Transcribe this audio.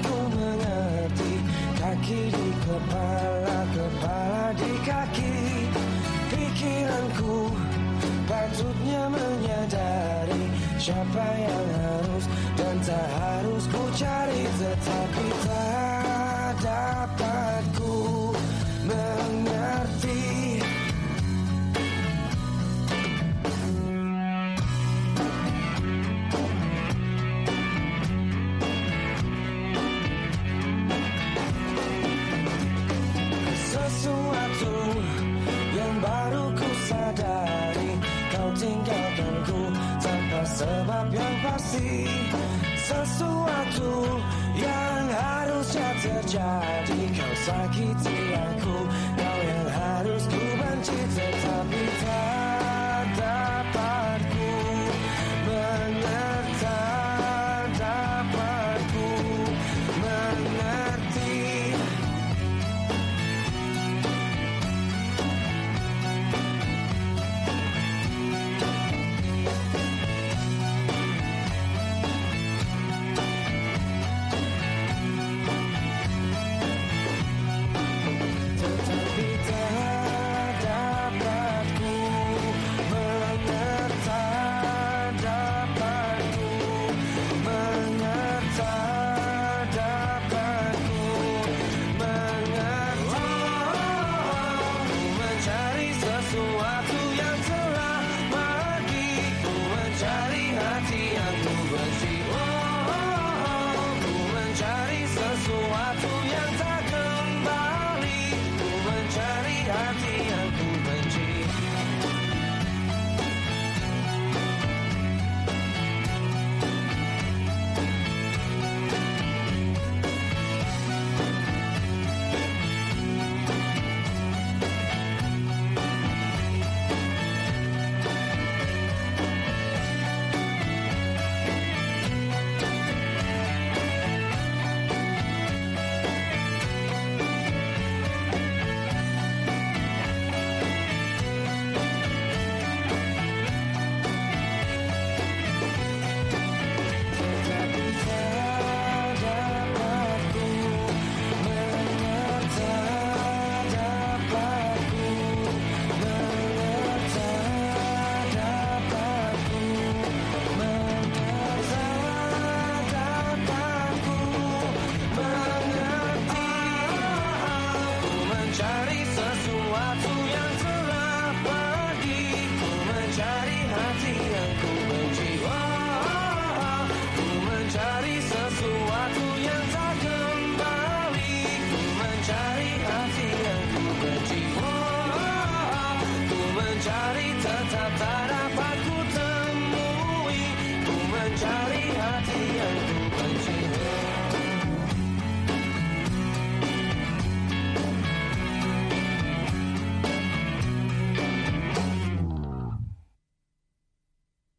ku mengerti. Kaki di kepala, kepala di kaki. Pikiranku patutnya menyadari Siapa yang harus dan tak harus sebab yang pasti Sesuatu yang harusnya terjadi. Kau sakiti aku